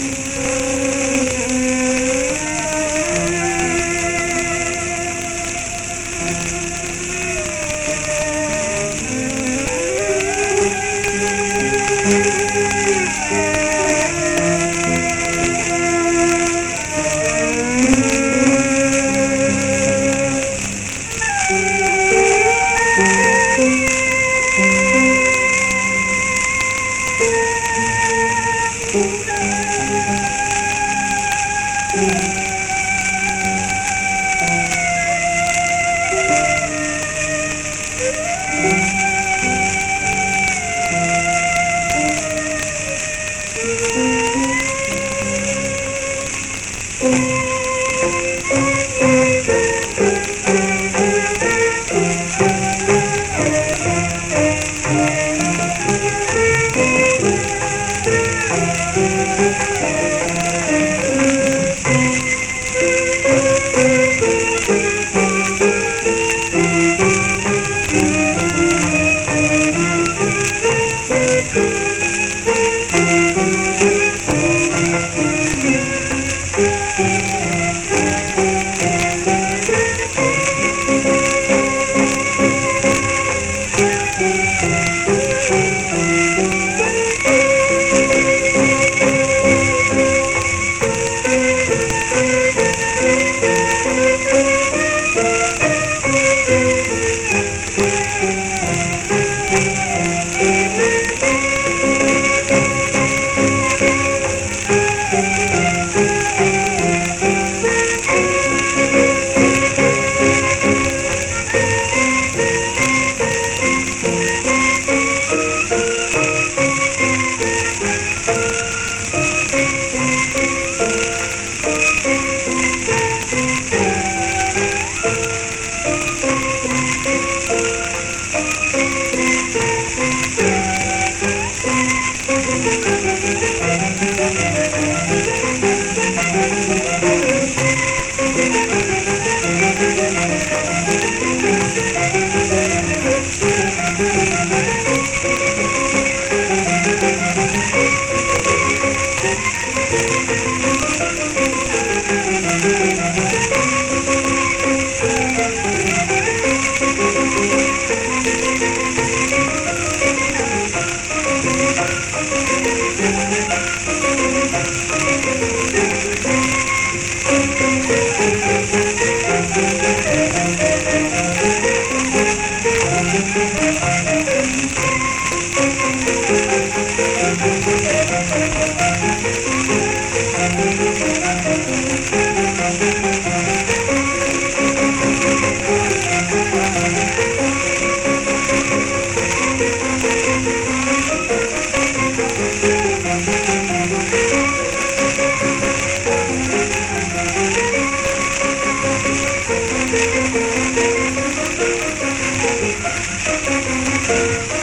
Thank mm -hmm. you. Thank you. Música